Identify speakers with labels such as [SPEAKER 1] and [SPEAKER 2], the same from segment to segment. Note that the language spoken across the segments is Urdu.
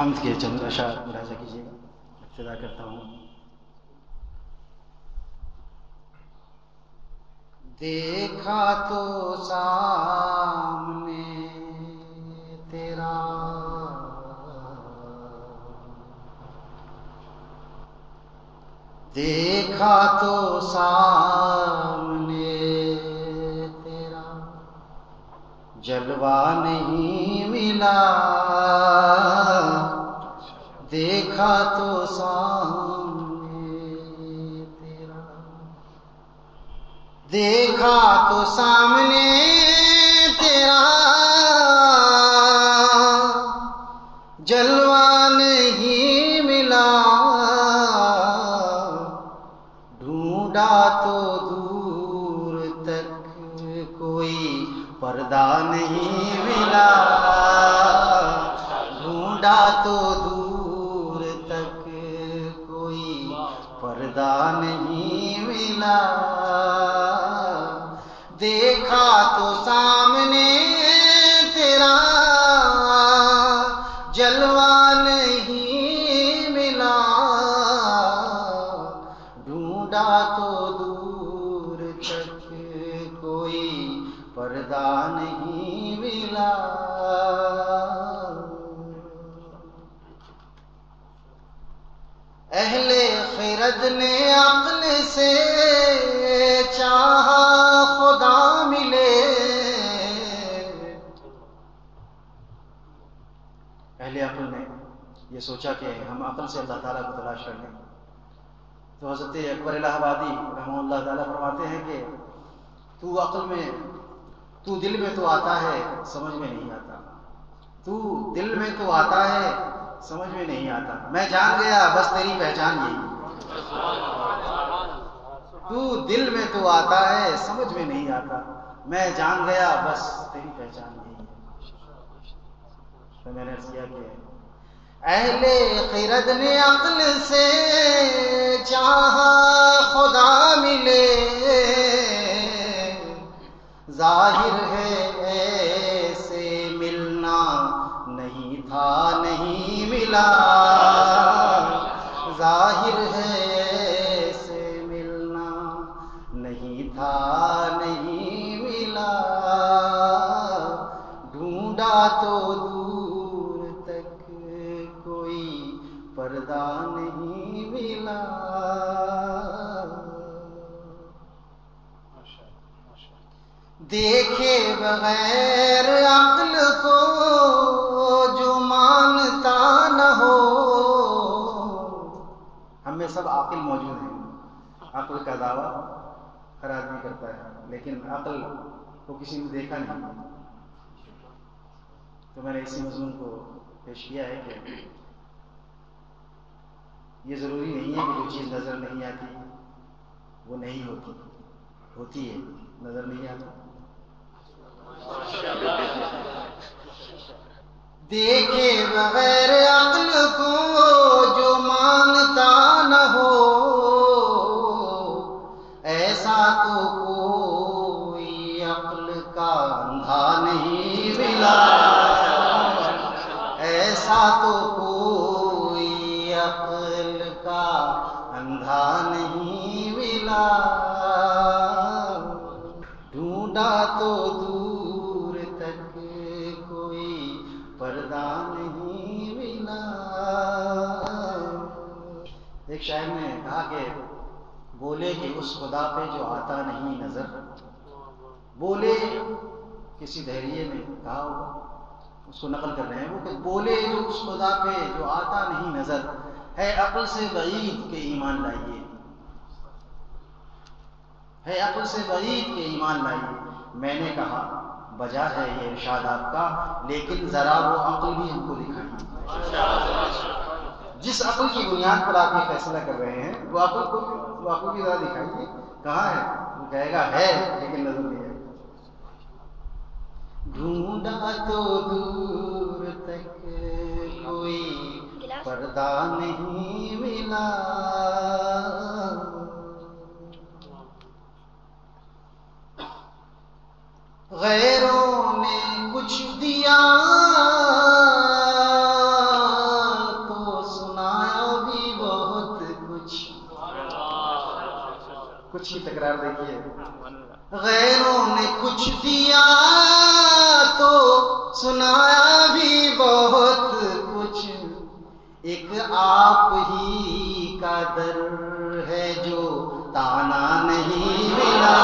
[SPEAKER 1] حمد کے چند اشعار ملاحظہ کیجیے گا، ابتدا کرتا ہوں۔ دیکھا تو سامنے تیرا۔ دیکھا تو سامنے تیرا۔ جلوہ نہیں ملا۔ دیکھا تو سامنے تیرا۔ دیکھا تو سامنے تیرا۔ جلوہ نہیں ملا۔ ڈھونڈا تو دور تک کوئی پردہ نہیں ملا۔ ڈھونڈا تو دور اہل خرد نے عقل سے چاہا خدا ملے۔ اہل عقل نے یہ سوچا کہ ہم عقل سے اللہ تعالیٰ کو تلاش کر لیں۔ تو حضرت اکبر الہ آبادی رحمہ اللہ تعالیٰ فرماتے ہیں کہ تو عقل میں، تو دل میں تو آتا ہے، سمجھ میں نہیں آتا۔ تو دل میں تو آتا ہے سمجھ میں نہیں آتا۔ میں جان گیا، بس تیری پہچان یہی تو دل میں تو آتا ہے، سمجھ میں نہیں آتا۔ میں جان گیا، بس تیری پہچان یہی تو میں نے کیا کہ اہل خیرت نے عقل سے چاہا خدا ملے، ظاہر ہے ملا ظاہر ہے ایسے ملنا نہیں تھا، نہیں ملا۔ ڈھونڈا تو دور تک کوئی پردہ نہیں ملا۔ دیکھے بغیر میں سب عقل موجود ہیں۔ عقل کا دعویٰ ہر آدمی کرتا ہے، لیکن عقل کو کسی نے دیکھا نہیں۔ تو میں نے اسی مضمون کو پیش کیا ہے کہ یہ ضروری نہیں ہے کہ جو چیز نظر نہیں آتی، وہ نہیں ہوتی۔ ہوتی ہے، نظر نہیں آتی دیکھے بغیر عقل کو کا اندھا نہیں ملا ایسا تو کوئی عقل کا اندھا نہیں ملا ڈھونڈا تو دور تک کوئی پردہ نہیں ملا ایک شاعر نے کہا کہ بولے کہ اس خدا پہ جو آتا نہیں نظر بولے، کسی دہریے میں کہا ہوگا، اس کو نقل کر رہے ہیں وہ کہ بولے جو اس خدا پہ جو آتا نہیں نظر، ہے عقل سے بعید کے ایمان لائیے۔ ہے عقل سے بعید کے ایمان لائیے۔ میں نے کہا بجا ہے یہ ارشاد آپ کا، لیکن ذرا وہ عقل بھی ہم کو دکھائیے جس عقل کی بنیاد پر آپ یہ فیصلہ کر رہے ہیں، وہ عقل کو وہ عقل بھی ذرا دکھائیے۔ کہاں ہے؟ وہ کہے گا ہے، لیکن نظر نہیں ہے ڈھونڈا تو دور تک کوئی پردہ نہیں ملا۔ غیروں نے کچھ دیا تو سنایا بھی بہت کچھ۔ کچھ ہی تکرار دیکھیے۔
[SPEAKER 2] غیروں نے کچھ دیا سنایا بھی بہت کچھ۔ ایک آپ ہی کا در ہے جو تانا نہیں ملا۔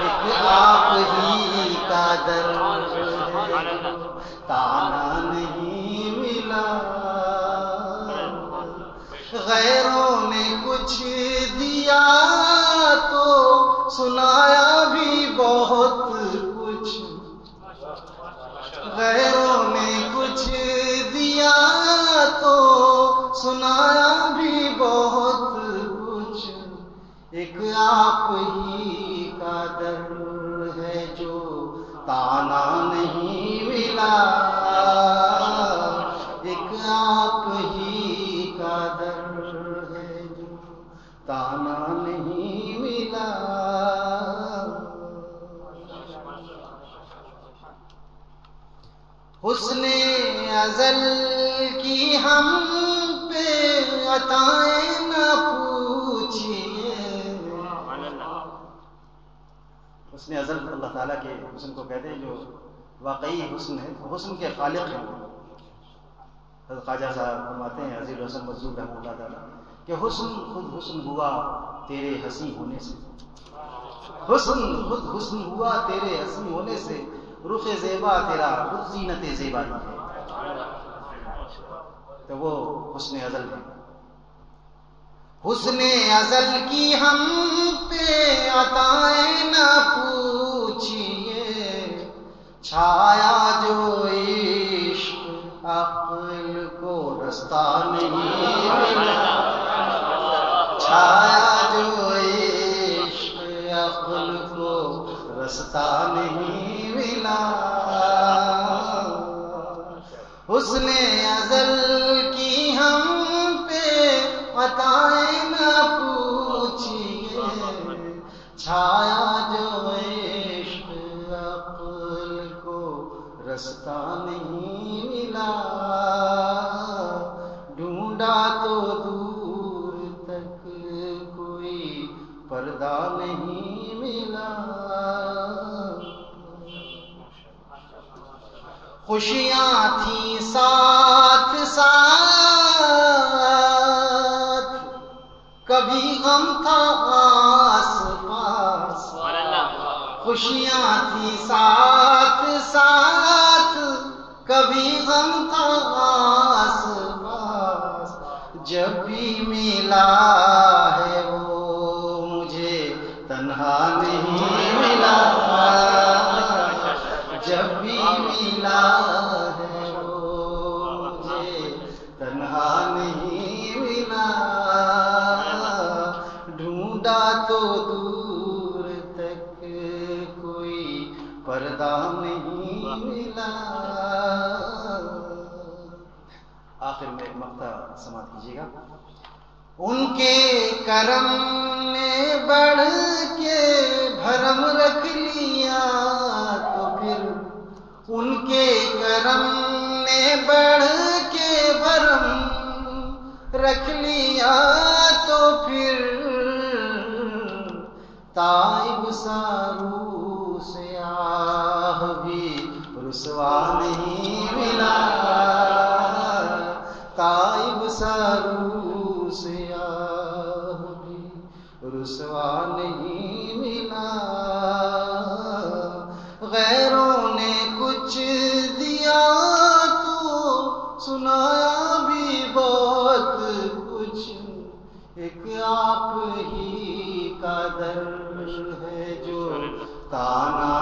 [SPEAKER 2] ایک آپ ہی کا در ہے تانا نہیں ملا۔ غیروں نے کچھ دیا تو سنایا سنایا بھی بہت کچھ۔ ایک آپ ہی کا در ہے جو تانا نہیں ملا۔ ایک آپ ہی کا در ہے جو تانا نہیں ملا۔ حسن ازل کی ہم پہ عطائیں نہ پوچھیے
[SPEAKER 1] حسن ازل اللہ تعالیٰ کے حسن کو کہتے ہیں جو واقعی حسن ہے، حسن کے خالق ہیں۔ حضرت خواجہ صاحب فرماتے ہیں، عزیز حسن مزدور رحمۃ اللہ تعالیٰ، کہ حسن خود حسن ہوا تیرے ہنسی ہونے سے۔ حسن خود حسن ہوا تیرے ہنسی ہونے سے۔ رخ زیبا تیرا، خود زینت زیبا ہی ہے۔ تو وہ حسن ازل ہے
[SPEAKER 2] حسن ازل کی ہم پہ عطائیں نہ پوچھیے، چھایا جو عشق عقل کو رستہ نہیں ملا۔ چھایا جو عشق عقل کو رستہ حسن ازل کی ہم پہ عطائیں نہ پوچھیے۔ چھایا جو عشق عقل کو رستہ نہیں ملا۔ ڈھونڈا تو دور تک کوئی پردہ نہیں خوشیاں تھیں ساتھ ساتھ۔ کبھی غم تھا آس پاس خوشیاں تھیں ساتھ ساتھ۔ کبھی غم تھا آس پاس جب بھی ملا
[SPEAKER 1] آخر میں ایک مقطع سماعت کیجیے گا.
[SPEAKER 2] ان کے کرم نے بڑھ کے بھرم رکھ لیا تو پھر ان کے کرم نے بڑھ رسوا نہیں ملا۔ غیروں نے کچھ دیا تو سنایا بھی بہت کچھ۔ ایک آپ ہی کا در ہے جو تانا